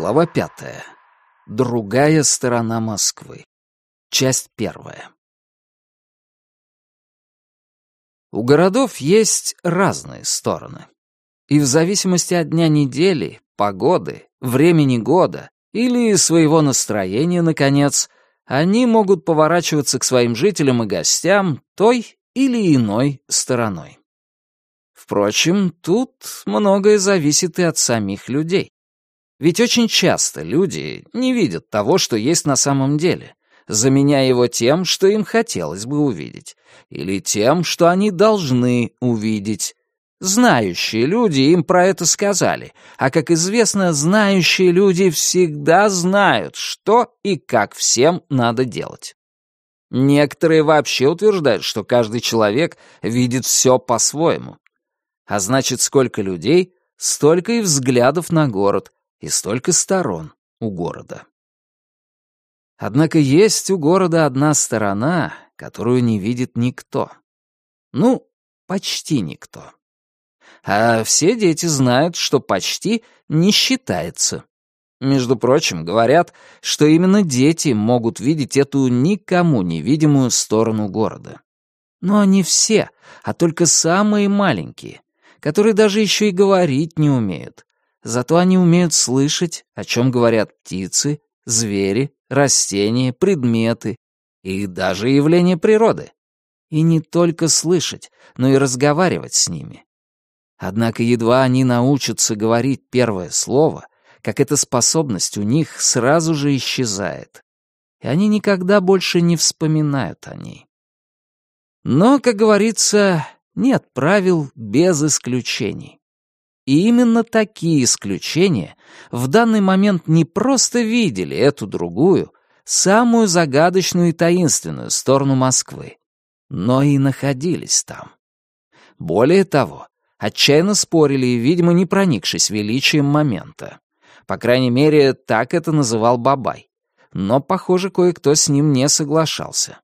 Глава пятая. Другая сторона Москвы. Часть первая. У городов есть разные стороны. И в зависимости от дня недели, погоды, времени года или своего настроения, наконец, они могут поворачиваться к своим жителям и гостям той или иной стороной. Впрочем, тут многое зависит и от самих людей. Ведь очень часто люди не видят того, что есть на самом деле, заменяя его тем, что им хотелось бы увидеть, или тем, что они должны увидеть. Знающие люди им про это сказали, а, как известно, знающие люди всегда знают, что и как всем надо делать. Некоторые вообще утверждают, что каждый человек видит все по-своему. А значит, сколько людей, столько и взглядов на город, и столько сторон у города. Однако есть у города одна сторона, которую не видит никто. Ну, почти никто. А все дети знают, что почти не считается. Между прочим, говорят, что именно дети могут видеть эту никому невидимую сторону города. Но не все, а только самые маленькие, которые даже еще и говорить не умеют, Зато они умеют слышать, о чем говорят птицы, звери, растения, предметы и даже явления природы. И не только слышать, но и разговаривать с ними. Однако едва они научатся говорить первое слово, как эта способность у них сразу же исчезает. И они никогда больше не вспоминают о ней. Но, как говорится, нет правил без исключений. И именно такие исключения в данный момент не просто видели эту другую, самую загадочную и таинственную сторону Москвы, но и находились там. Более того, отчаянно спорили и, видимо, не проникшись величием момента. По крайней мере, так это называл Бабай. Но, похоже, кое-кто с ним не соглашался.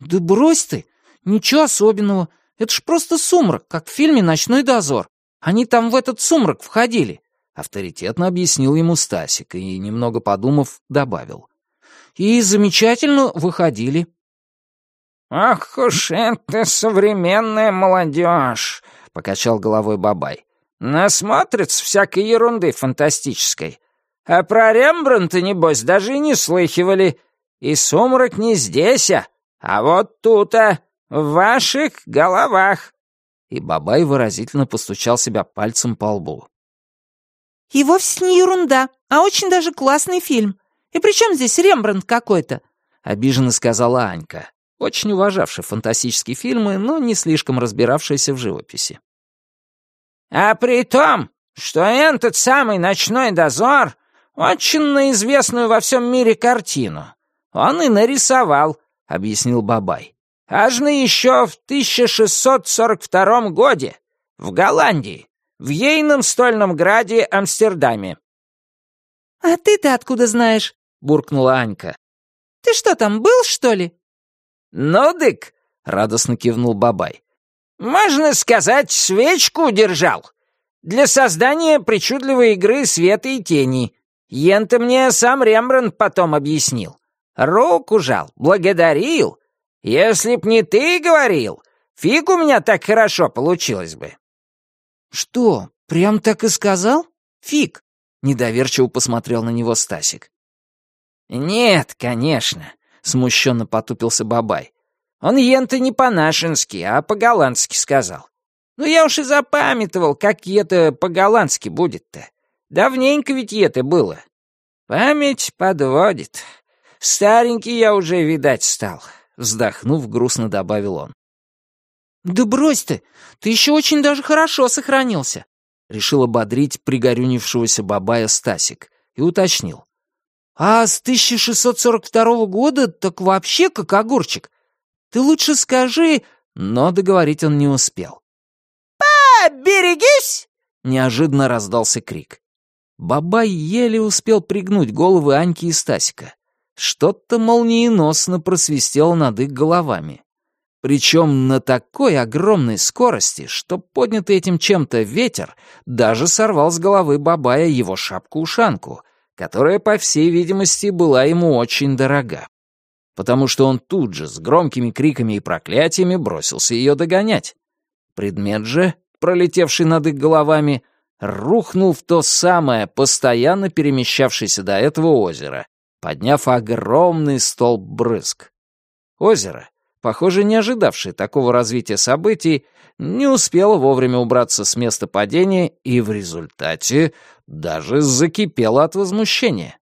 «Да брось ты! Ничего особенного. Это ж просто сумрак, как в фильме «Ночной дозор». Они там в этот сумрак входили», — авторитетно объяснил ему Стасик и, немного подумав, добавил. «И замечательно выходили». «Ах уж это современная молодежь!» — покачал головой Бабай. «Насмотрится всякой ерунды фантастической. А про Рембрандта, небось, даже и не слыхивали. И сумрак не здесь, а, а вот тут-а, в ваших головах и Бабай выразительно постучал себя пальцем по лбу. «И вовсе не ерунда, а очень даже классный фильм. И при чем здесь Рембрандт какой-то?» — обиженно сказала Анька, очень уважавшая фантастические фильмы, но не слишком разбиравшаяся в живописи. «А при том, что этот самый «Ночной дозор» очень на известную во всем мире картину. Он и нарисовал», — объяснил Бабай. Аж на еще в 1642 годе в Голландии, в ейном стольном граде Амстердаме. «А ты-то откуда знаешь?» — буркнула Анька. «Ты что там, был, что ли?» «Ну, дык», — радостно кивнул Бабай. «Можно сказать, свечку держал. Для создания причудливой игры света и тени. Ента мне сам Рембрандт потом объяснил. Руку жал, благодарил, если б не ты говорил, фиг у меня так хорошо получилось бы». «Что, прям так и сказал? Фиг?» — недоверчиво посмотрел на него Стасик. «Нет, конечно», — смущенно потупился Бабай. «Он ента не по-нашенски, а по-голландски сказал. Ну я уж и запамятовал, как это по-голландски будет-то. Давненько ведь это было. Память подводит. Старенький я уже, видать, стал. Вздохнув, грустно добавил он. «Да брось ты! Ты еще очень даже хорошо сохранился!» Решил ободрить пригорюнившегося бабая Стасик и уточнил. «А с 1642 года так вообще как огурчик. Ты лучше скажи...» Но договорить он не успел. «Поберегись!» — неожиданно раздался крик. Бабай еле успел пригнуть головы Аньки и Стасика. Что-то молниеносно просвистело над их головами. Причем на такой огромной скорости, что поднятый этим чем-то ветер даже сорвал с головы Бабая его шапку-ушанку, которая, по всей видимости, была ему очень дорога. Потому что он тут же с громкими криками и проклятиями бросился ее догонять. Предмет же, пролетевший над их головами, рухнул в то самое, постоянно перемещавшееся до этого озеро, подняв огромный столб брызг. Озеро, похоже, не ожидавшее такого развития событий, не успело вовремя убраться с места падения и в результате даже закипело от возмущения.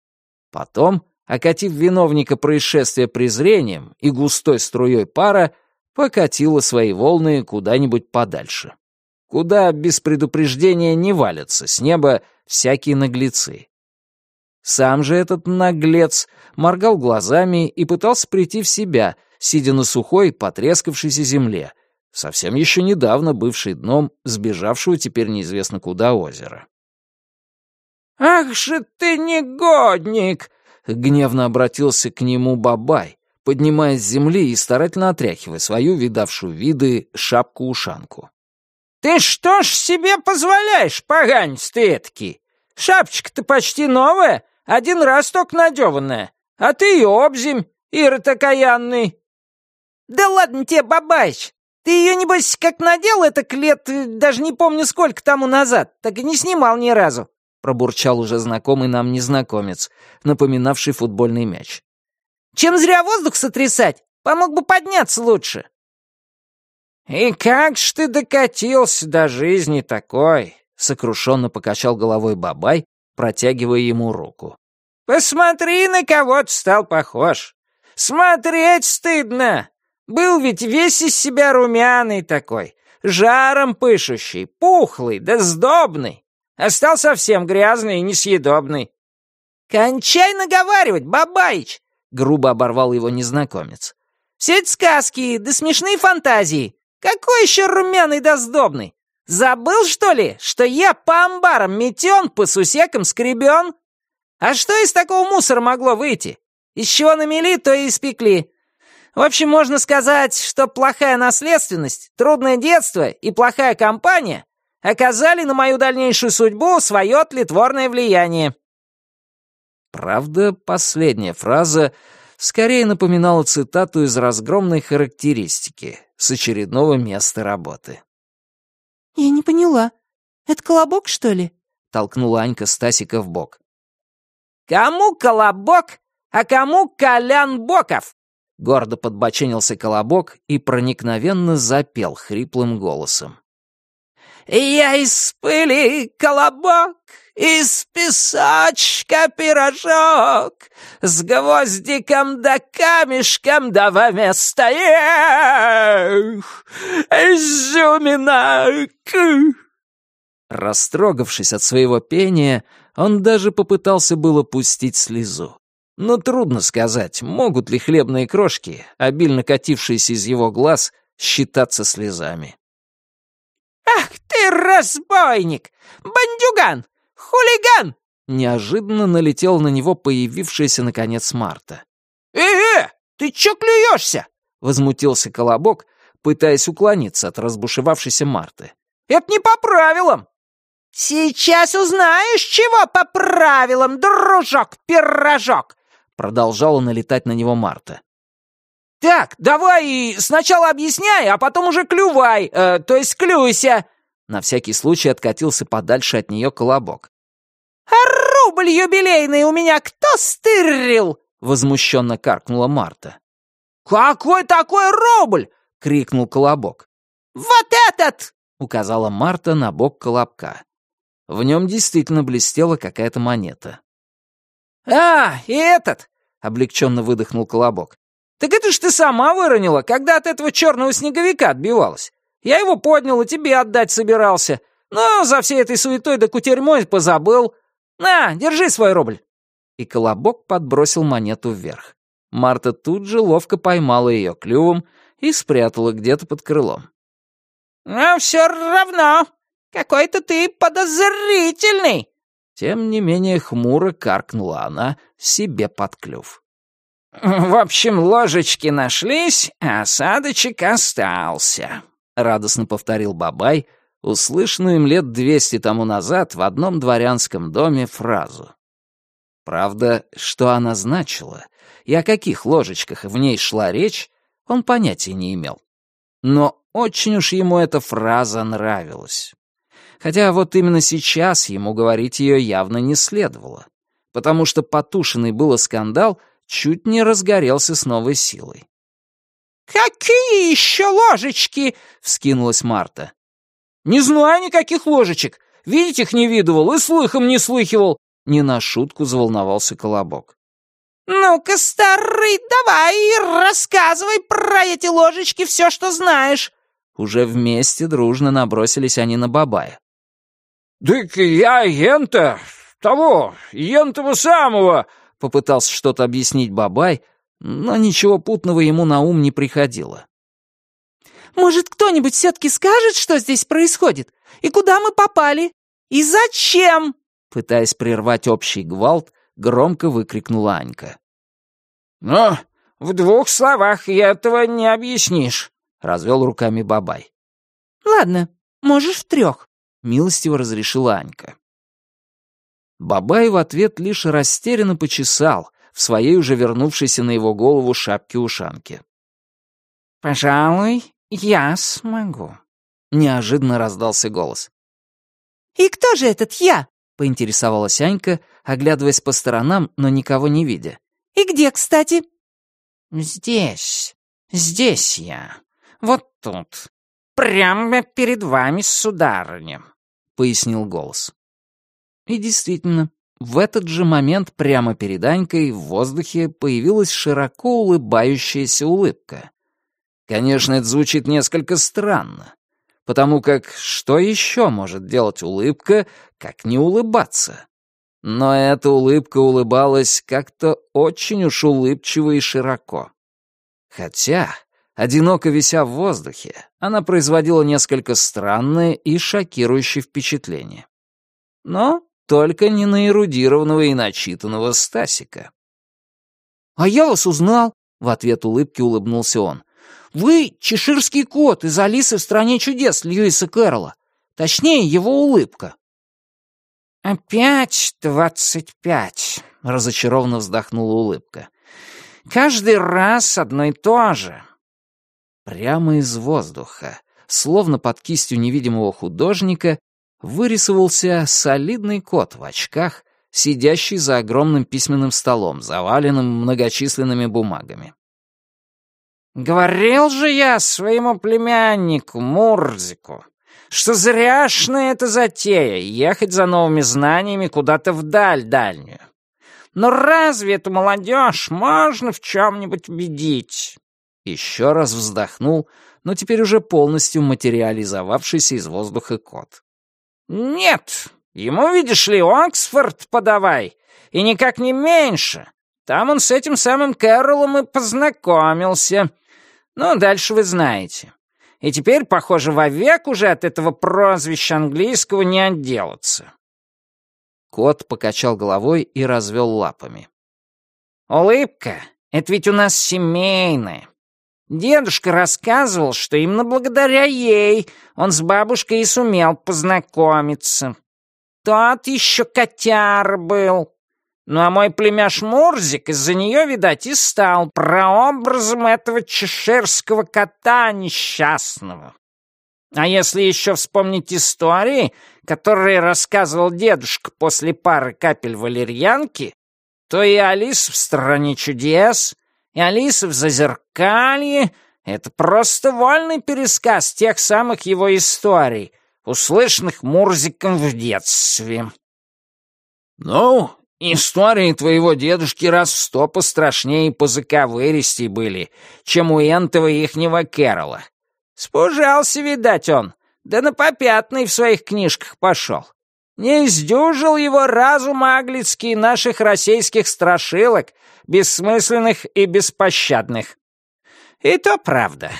Потом, окатив виновника происшествия презрением и густой струей пара, покатило свои волны куда-нибудь подальше. Куда без предупреждения не валятся с неба всякие наглецы. Сам же этот наглец моргал глазами и пытался прийти в себя, сидя на сухой, потрескавшейся земле, совсем еще недавно бывшей дном сбежавшего теперь неизвестно куда озера. «Ах же ты негодник!» — гневно обратился к нему Бабай, поднимаясь с земли и старательно отряхивая свою видавшую виды шапку-ушанку. «Ты что ж себе позволяешь, поганец ты этакий? Шапочка-то почти новая, один раз только надеванная, а ты и обземь, Ира окаянный!» «Да ладно тебе, Бабаич! Ты ее, небось, как надел это лет, даже не помню сколько тому назад, так и не снимал ни разу!» пробурчал уже знакомый нам незнакомец, напоминавший футбольный мяч. «Чем зря воздух сотрясать? Помог бы подняться лучше!» «И как ж ты докатился до жизни такой?» — сокрушенно покачал головой Бабай, протягивая ему руку. Посмотри, на кого ты стал похож. Смотреть стыдно. Был ведь весь из себя румяный такой, жаром пышущий, пухлый да сдобный. А стал совсем грязный и несъедобный. «Кончай наговаривать, Бабаич!» — грубо оборвал его незнакомец. «Все эти сказки да смешные фантазии. Какой еще румяный да сдобный? Забыл, что ли, что я по амбарам метен, по сусекам скребен? А что из такого мусора могло выйти? Из чего намели, то и испекли. В общем, можно сказать, что плохая наследственность, трудное детство и плохая компания оказали на мою дальнейшую судьбу свое тлетворное влияние. Правда, последняя фраза скорее напоминала цитату из разгромной характеристики с очередного места работы. «Я не поняла. Это колобок, что ли?» — толкнула Анька Стасика в бок. «Кому Колобок, а кому Колян Боков?» Гордо подбоченился Колобок и проникновенно запел хриплым голосом. «Я из пыли колобок, из песочка пирожок, с гвоздиком да камешком да во место эх, изюминок!» Растрогавшись от своего пения, он даже попытался было пустить слезу. Но трудно сказать, могут ли хлебные крошки, обильно катившиеся из его глаз, считаться слезами. «Ах ты, разбойник! Бандюган! Хулиган!» Неожиданно налетел на него появившаяся, наконец, Марта. «Э-э! Ты чё клюешься?» — возмутился Колобок, пытаясь уклониться от разбушевавшейся Марты. «Это не по правилам!» «Сейчас узнаешь, чего по правилам, дружок-пирожок!» Продолжала налетать на него Марта. «Так, давай сначала объясняй, а потом уже клювай, э, то есть клюйся!» На всякий случай откатился подальше от нее колобок. «А рубль юбилейный у меня кто стырил?» Возмущенно каркнула Марта. «Какой такой рубль?» — крикнул колобок. «Вот этот!» — указала Марта на бок колобка. В нем действительно блестела какая-то монета. «А, и этот!» — облегченно выдохнул Колобок. «Так это ж ты сама выронила, когда от этого черного снеговика отбивалась. Я его поднял и тебе отдать собирался, но за всей этой суетой да кутерьмой позабыл. На, держи свой рубль!» И Колобок подбросил монету вверх. Марта тут же ловко поймала ее клювом и спрятала где-то под крылом. «Но все равно какой-то ты подозрительный!» Тем не менее хмуро каркнула она себе под клюв. В общем, ложечки нашлись, а осадочек остался», — радостно повторил Бабай, услышанную им лет двести тому назад в одном дворянском доме фразу. Правда, что она значила и о каких ложечках в ней шла речь, он понятия не имел. Но очень уж ему эта фраза нравилась. Хотя вот именно сейчас ему говорить ее явно не следовало, потому что потушенный было скандал чуть не разгорелся с новой силой. «Какие еще ложечки?» — вскинулась Марта. «Не знаю никаких ложечек. Видеть их не видывал и слыхом не слыхивал». Не на шутку заволновался Колобок. «Ну-ка, старый, давай, рассказывай про эти ложечки все, что знаешь». Уже вместе дружно набросились они на Бабая. «Дык я ента, того, ентого самого!» Попытался что-то объяснить Бабай, но ничего путного ему на ум не приходило. «Может, кто-нибудь все-таки скажет, что здесь происходит? И куда мы попали? И зачем?» Пытаясь прервать общий гвалт, громко выкрикнула Анька. «Ну, в двух словах этого не объяснишь», — развел руками Бабай. «Ладно, можешь в трех», — милостиво разрешила Анька. Бабай в ответ лишь растерянно почесал в своей уже вернувшейся на его голову шапке-ушанке. «Пожалуй, я смогу», — неожиданно раздался голос. «И кто же этот я?» — поинтересовалась Анька, оглядываясь по сторонам, но никого не видя. «И где, кстати?» «Здесь, здесь я, вот тут, прямо перед вами, сударыня», — пояснил голос. И действительно, в этот же момент прямо перед Анькой в воздухе появилась широко улыбающаяся улыбка. Конечно, это звучит несколько странно, потому как что еще может делать улыбка, как не улыбаться? Но эта улыбка улыбалась как-то очень уж улыбчиво и широко. Хотя, одиноко вися в воздухе, она производила несколько странное и шокирующее впечатление. Но только не на эрудированного и начитанного Стасика. «А я вас узнал», — в ответ улыбки улыбнулся он. «Вы — чеширский кот из «Алисы в стране чудес» Льюиса Кэрролла. Точнее, его улыбка». «Опять двадцать пять», — разочарованно вздохнула улыбка. «Каждый раз одно и то же». Прямо из воздуха, словно под кистью невидимого художника, вырисовался солидный кот в очках, сидящий за огромным письменным столом, заваленным многочисленными бумагами. «Говорил же я своему племяннику Мурзику, что зряшная эта затея — ехать за новыми знаниями куда-то вдаль дальнюю. Но разве эту молодежь можно в чем-нибудь убедить?» Еще раз вздохнул, но теперь уже полностью материализовавшийся из воздуха кот. «Нет, ему, видишь ли, Оксфорд подавай, и никак не меньше. Там он с этим самым Кэролом и познакомился. Ну, дальше вы знаете. И теперь, похоже, вовек уже от этого прозвища английского не отделаться». Кот покачал головой и развел лапами. «Улыбка — это ведь у нас семейная. Дедушка рассказывал, что именно благодаря ей он с бабушкой и сумел познакомиться. Тот еще котяр был. Ну а мой племяш Мурзик из-за нее, видать, и стал прообразом этого чеширского кота несчастного. А если еще вспомнить истории, которые рассказывал дедушка после пары капель валерьянки, то и Алис в «Стране чудес», Алиса в «Зазеркалье» — это просто вольный пересказ тех самых его историй, услышанных Мурзиком в детстве. «Ну, истории твоего дедушки раз в сто пострашнее и позаковыристей были, чем у Энтова ихнего Кэрола. Спужался, видать, он, да на попятный в своих книжках пошел. Не издюжил его разум аглицкий наших российских страшилок, бессмысленных и беспощадных. И то правда,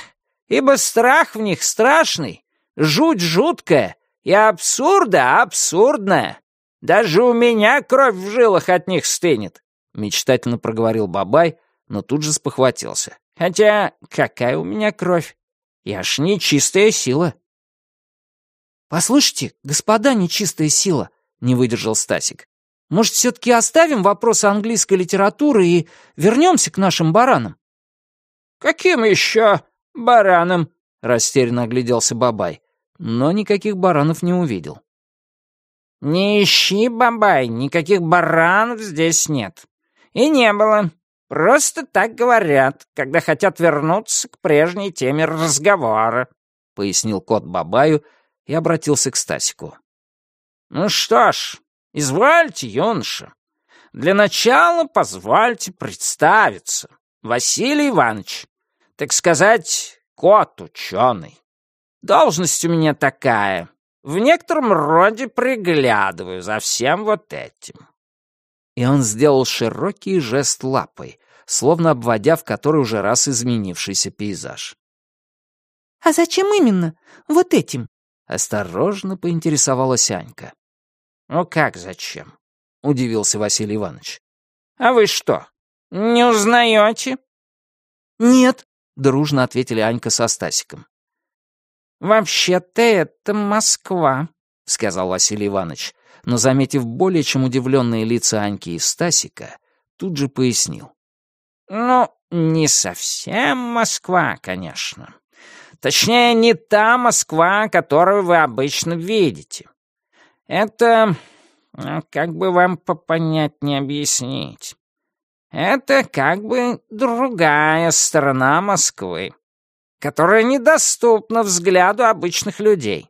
ибо страх в них страшный, жуть жуткая и абсурда абсурдная. Даже у меня кровь в жилах от них стынет, — мечтательно проговорил Бабай, но тут же спохватился. «Хотя какая у меня кровь? Я ж не чистая сила». «Послушайте, господа нечистая сила», — не выдержал Стасик. «Может, все-таки оставим вопросы английской литературы и вернемся к нашим баранам?» «Каким еще баранам?» — растерянно огляделся Бабай, но никаких баранов не увидел. «Не ищи, Бабай, никаких баранов здесь нет. И не было. Просто так говорят, когда хотят вернуться к прежней теме разговора», — пояснил кот Бабаю и обратился к Стасику. «Ну что ж, извольте, юноша. Для начала позвольте представиться. Василий Иванович, так сказать, кот-ученый. Должность у меня такая. В некотором роде приглядываю за всем вот этим». И он сделал широкий жест лапой, словно обводя в который уже раз изменившийся пейзаж. «А зачем именно? Вот этим?» Осторожно поинтересовалась Анька. «Ну как зачем?» — удивился Василий Иванович. «А вы что, не узнаете?» «Нет», — дружно ответили Анька со Стасиком. «Вообще-то это Москва», — сказал Василий Иванович, но, заметив более чем удивленные лица Аньки и Стасика, тут же пояснил. «Ну, не совсем Москва, конечно. Точнее, не та Москва, которую вы обычно видите. Это... Ну, как бы вам попонятнее объяснить? Это как бы другая сторона Москвы, которая недоступна взгляду обычных людей.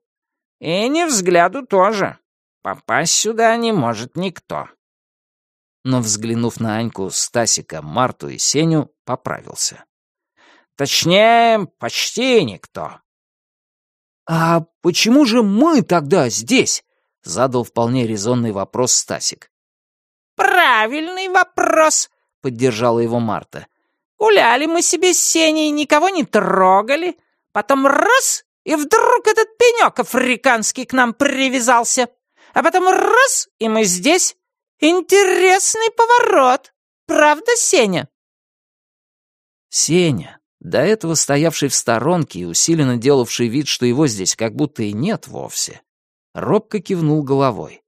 И не взгляду тоже. Попасть сюда не может никто. Но, взглянув на Аньку, Стасика, Марту и Сеню, поправился. Точнее, почти никто. «А почему же мы тогда здесь?» — задал вполне резонный вопрос Стасик. «Правильный вопрос», — поддержала его Марта. «Гуляли мы себе с Сеней, никого не трогали. Потом раз, и вдруг этот пенек африканский к нам привязался. А потом раз, и мы здесь. Интересный поворот. Правда, Сеня?» Сеня, до этого стоявший в сторонке и усиленно делавший вид, что его здесь как будто и нет вовсе, робко кивнул головой.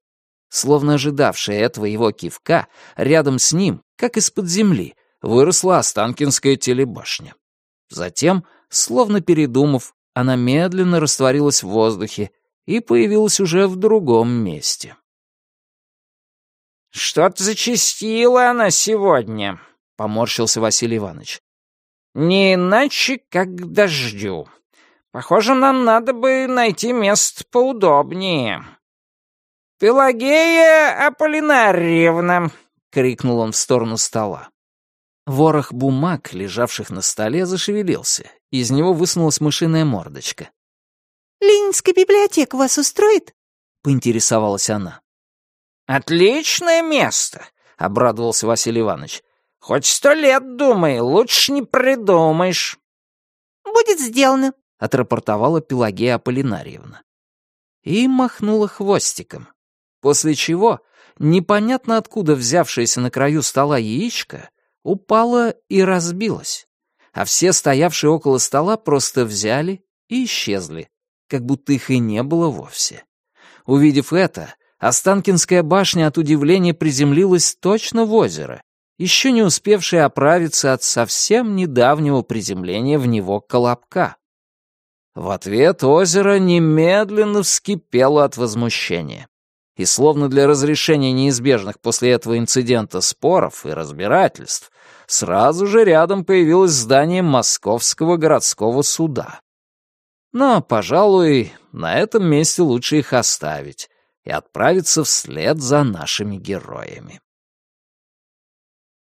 Словно ожидавшая этого его кивка, рядом с ним, как из-под земли, выросла Останкинская телебашня. Затем, словно передумав, она медленно растворилась в воздухе и появилась уже в другом месте. «Что-то зачастила она сегодня», — поморщился Василий Иванович. Не иначе, как к дождю. Похоже, нам надо бы найти место поудобнее. «Пелагея Аполлинарьевна!» — крикнул он в сторону стола. Ворох бумаг, лежавших на столе, зашевелился. Из него высунулась мышиная мордочка. «Ленинская библиотека вас устроит?» — поинтересовалась она. «Отличное место!» — обрадовался Василий Иванович. Хоть сто лет думай, лучше не придумаешь». «Будет сделано», — отрапортовала Пелагея Аполлинарьевна. И махнула хвостиком. После чего, непонятно откуда взявшееся на краю стола яичко, упало и разбилось. А все стоявшие около стола просто взяли и исчезли, как будто их и не было вовсе. Увидев это, Останкинская башня от удивления приземлилась точно в озеро еще не успевший оправиться от совсем недавнего приземления в него колобка. В ответ озеро немедленно вскипело от возмущения. И словно для разрешения неизбежных после этого инцидента споров и разбирательств, сразу же рядом появилось здание Московского городского суда. Но, пожалуй, на этом месте лучше их оставить и отправиться вслед за нашими героями.